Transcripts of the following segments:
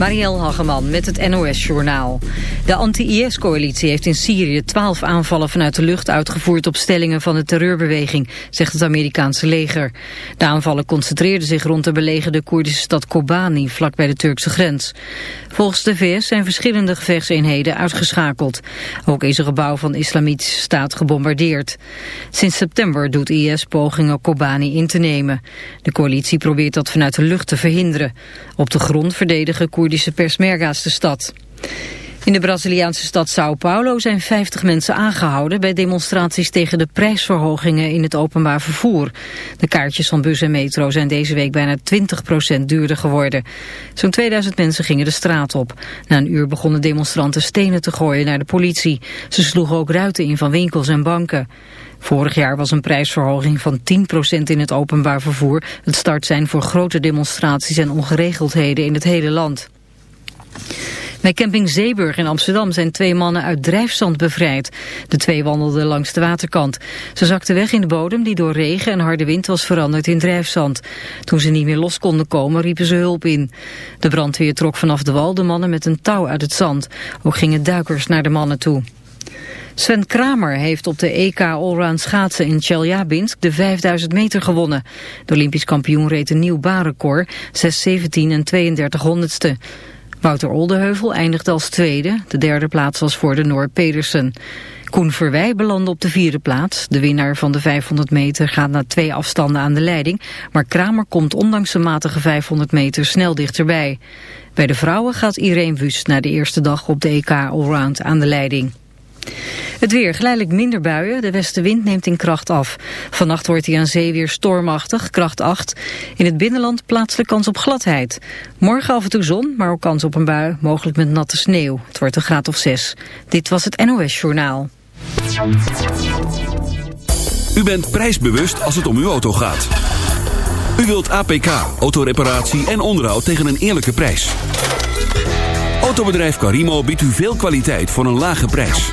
Marielle Hageman met het NOS-journaal. De anti-IS-coalitie heeft in Syrië twaalf aanvallen vanuit de lucht uitgevoerd op stellingen van de terreurbeweging, zegt het Amerikaanse leger. De aanvallen concentreerden zich rond de belegerde Koerdische stad Kobani, vlakbij de Turkse grens. Volgens de VS zijn verschillende gevechtseenheden uitgeschakeld. Ook is een gebouw van de Islamitische Staat gebombardeerd. Sinds september doet IS pogingen Kobani in te nemen. De coalitie probeert dat vanuit de lucht te verhinderen. Op de grond verdedigen Koerdische persmerga's de stad. In de Braziliaanse stad Sao Paulo zijn 50 mensen aangehouden bij demonstraties tegen de prijsverhogingen in het openbaar vervoer. De kaartjes van bus en metro zijn deze week bijna 20% duurder geworden. Zo'n 2000 mensen gingen de straat op. Na een uur begonnen demonstranten stenen te gooien naar de politie. Ze sloegen ook ruiten in van winkels en banken. Vorig jaar was een prijsverhoging van 10% in het openbaar vervoer het start zijn voor grote demonstraties en ongeregeldheden in het hele land. Bij camping Zeeburg in Amsterdam zijn twee mannen uit drijfzand bevrijd. De twee wandelden langs de waterkant. Ze zakten weg in de bodem die door regen en harde wind was veranderd in drijfzand. Toen ze niet meer los konden komen riepen ze hulp in. De brandweer trok vanaf de wal de mannen met een touw uit het zand. Ook gingen duikers naar de mannen toe. Sven Kramer heeft op de EK Allround schaatsen in Chelyabinsk de 5000 meter gewonnen. De Olympisch kampioen reed een nieuw baanrecord, 6.17 en 32 honderdste. Wouter Oldeheuvel eindigde als tweede. De derde plaats was voor de Noor Pedersen. Koen Verwij belandde op de vierde plaats. De winnaar van de 500 meter gaat na twee afstanden aan de leiding. Maar Kramer komt ondanks de matige 500 meter snel dichterbij. Bij de vrouwen gaat Irene Wust na de eerste dag op de EK Allround aan de leiding. Het weer, geleidelijk minder buien. De westenwind neemt in kracht af. Vannacht wordt hij aan zee weer stormachtig, kracht 8. In het binnenland plaatselijk kans op gladheid. Morgen af en toe zon, maar ook kans op een bui, mogelijk met natte sneeuw. Het wordt een graad of 6. Dit was het NOS Journaal. U bent prijsbewust als het om uw auto gaat. U wilt APK, autoreparatie en onderhoud tegen een eerlijke prijs. Autobedrijf Carimo biedt u veel kwaliteit voor een lage prijs.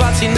wat je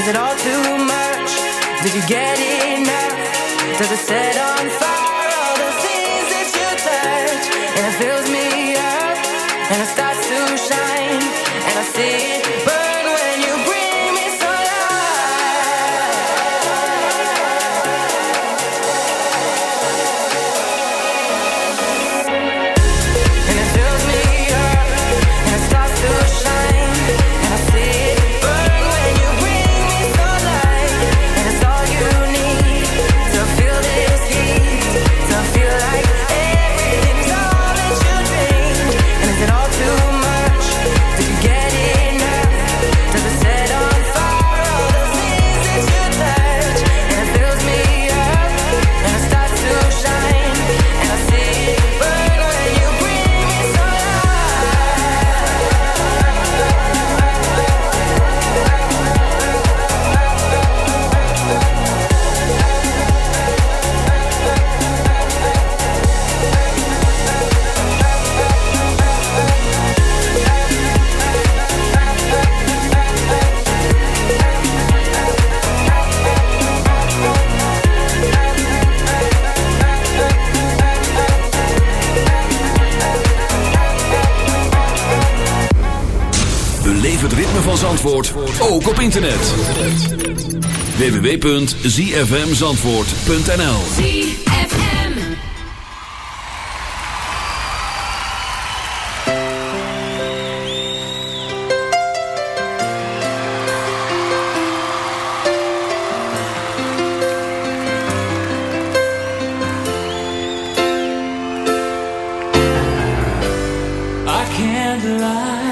Is it all too much? Did you get enough? Does it set on fire all the things that you touch? And it fills me up, and I stop. Zandvoort ook op internet. www.zfmzandvoort.nl ZFM I can't lie.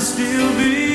still be.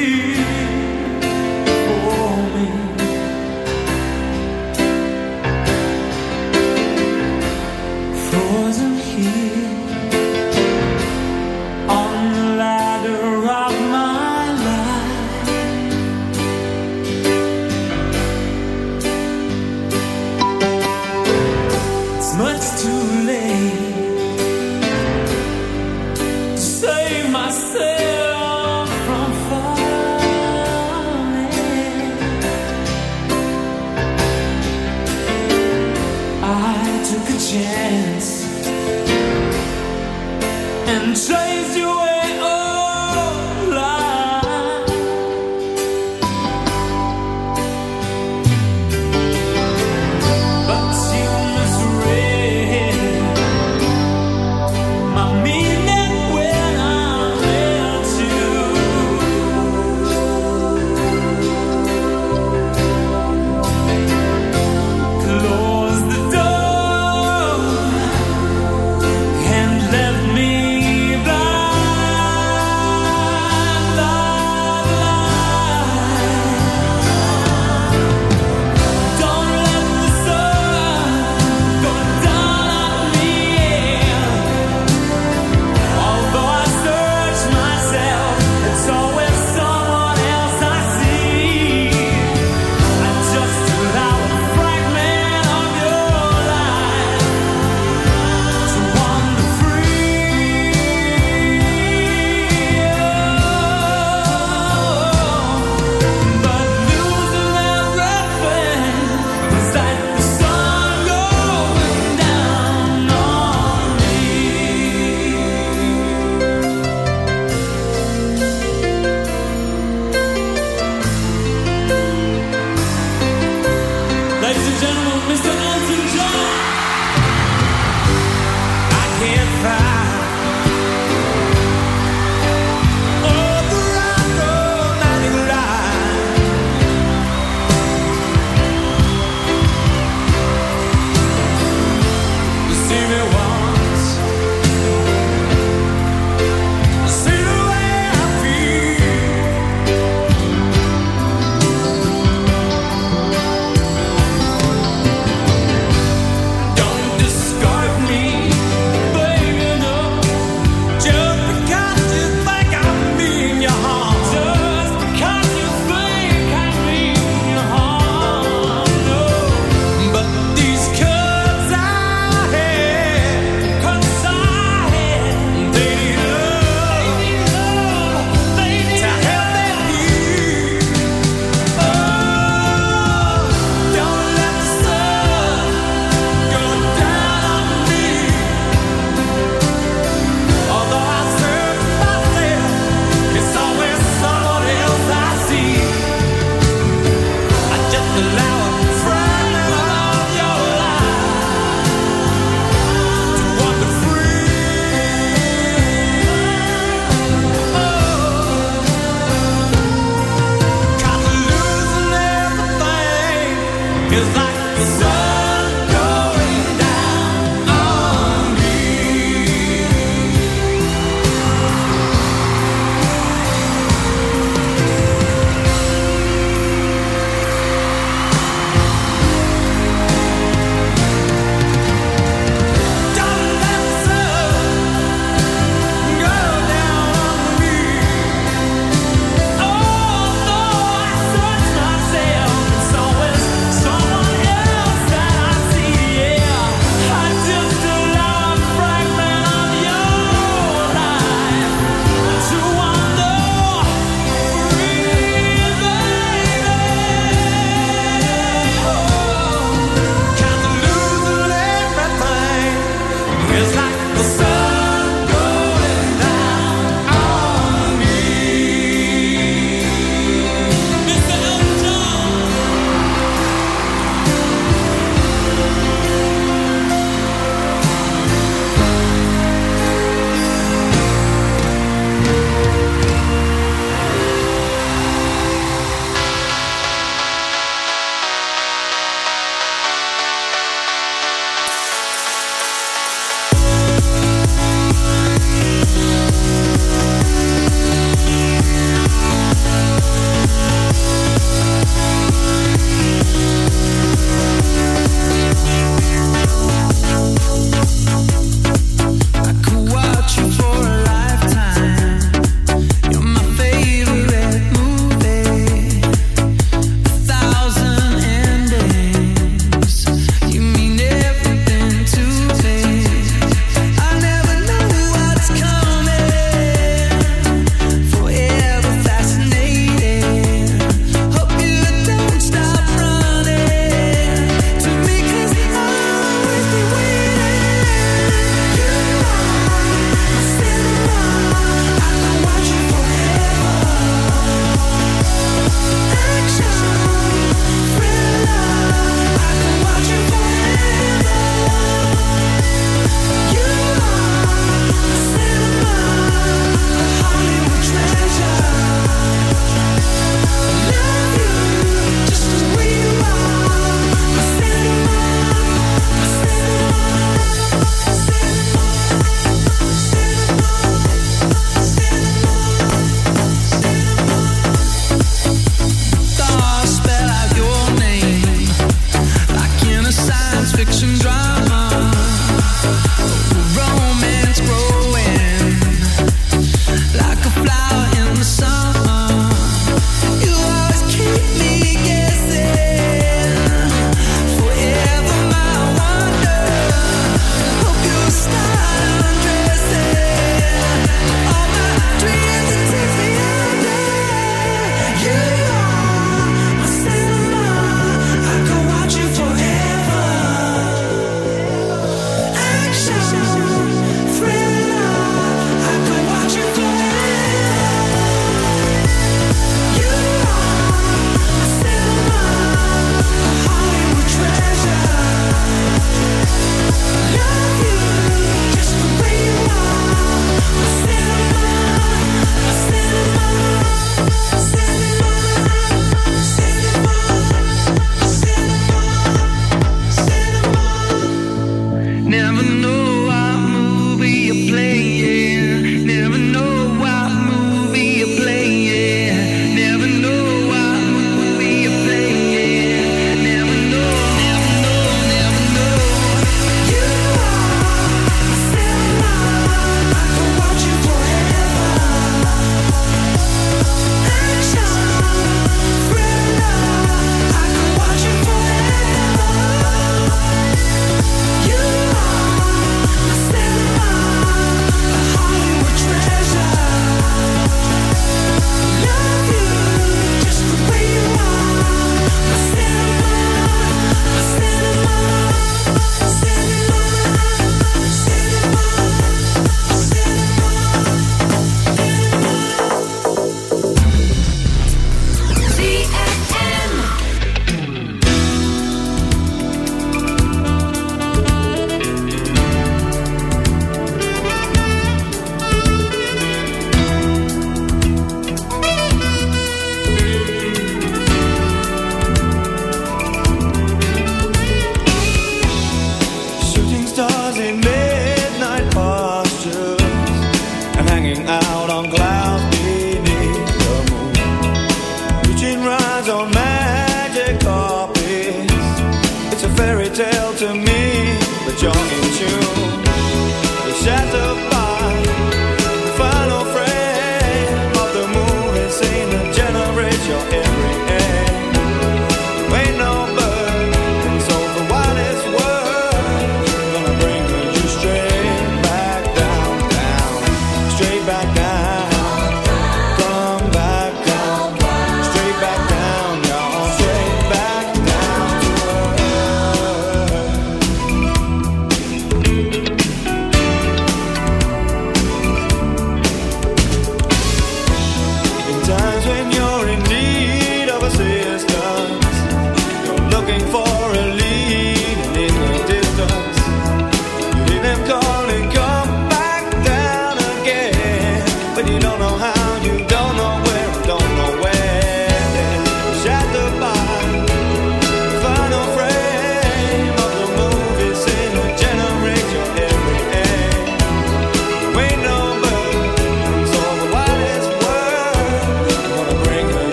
Tale to me,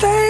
stay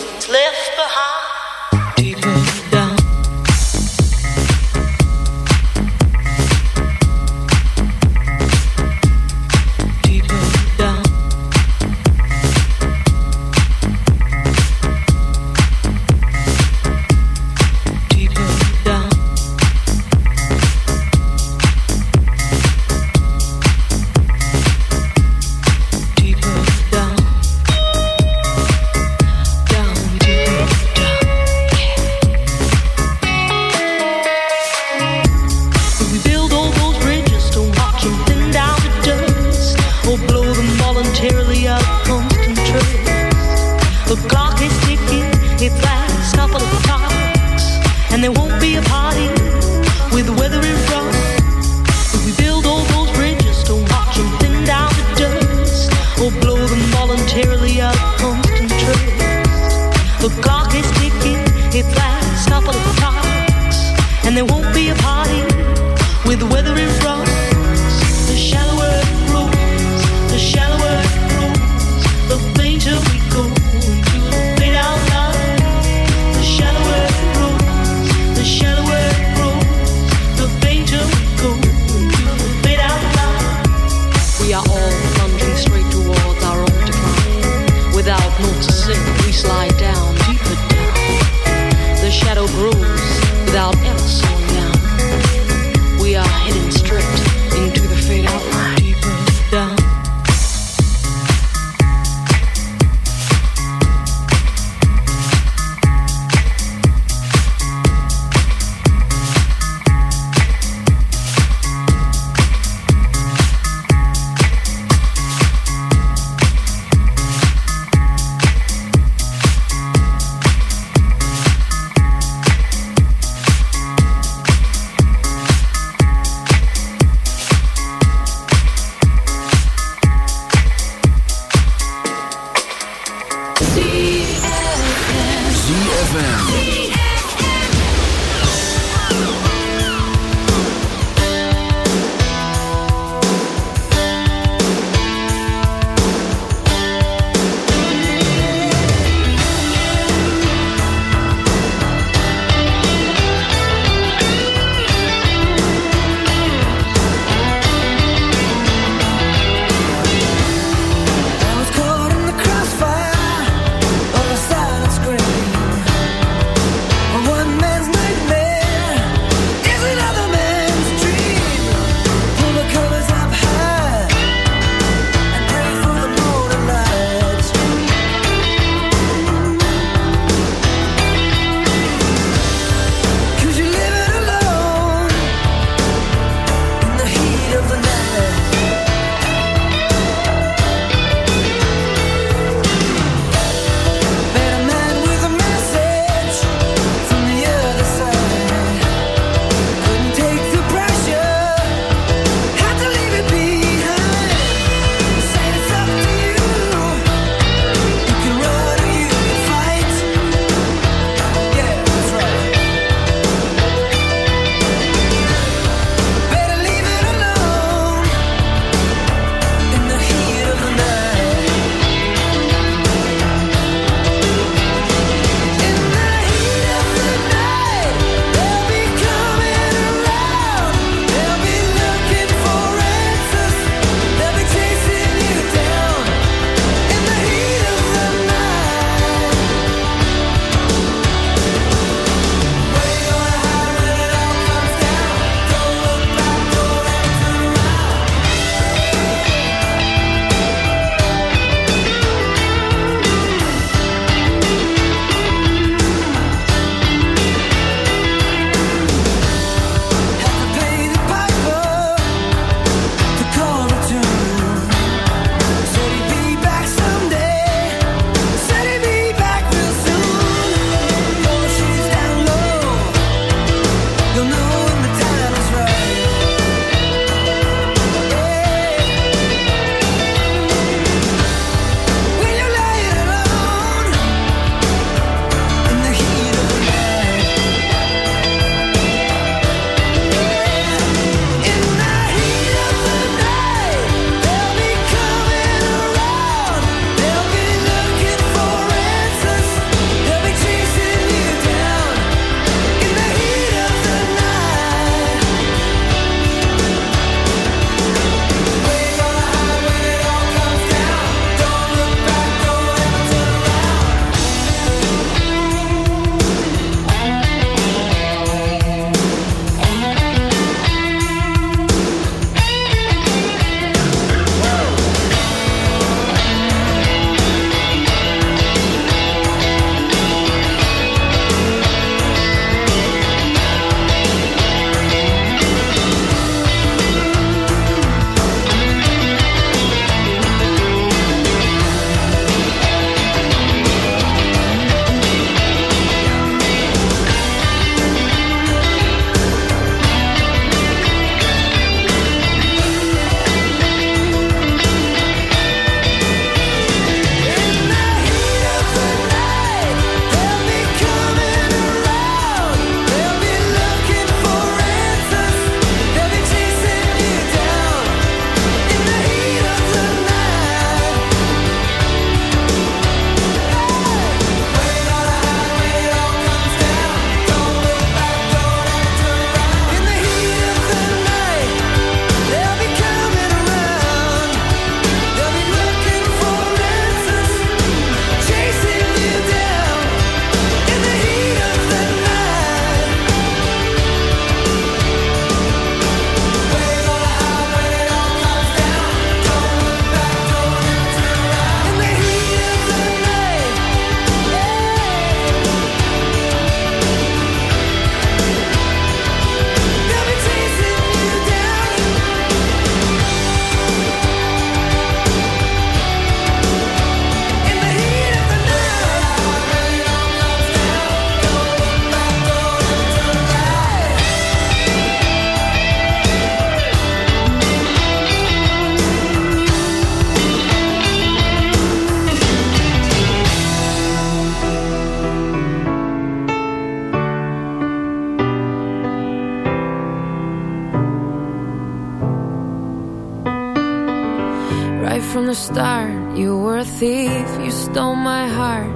heart,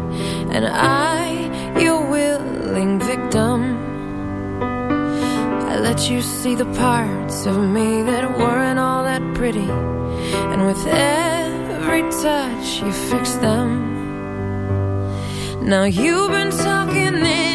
and I, your willing victim. I let you see the parts of me that weren't all that pretty, and with every touch, you fix them. Now you've been talking in.